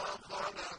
وخلق